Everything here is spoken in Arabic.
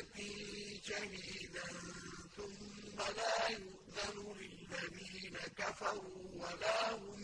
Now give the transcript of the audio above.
بَيِّنَةٍ شَهِيدًا ثُمَّ لَا يُؤْذَنُ لِلَّذِينَ كَفَرُوا وَلَا هُمْ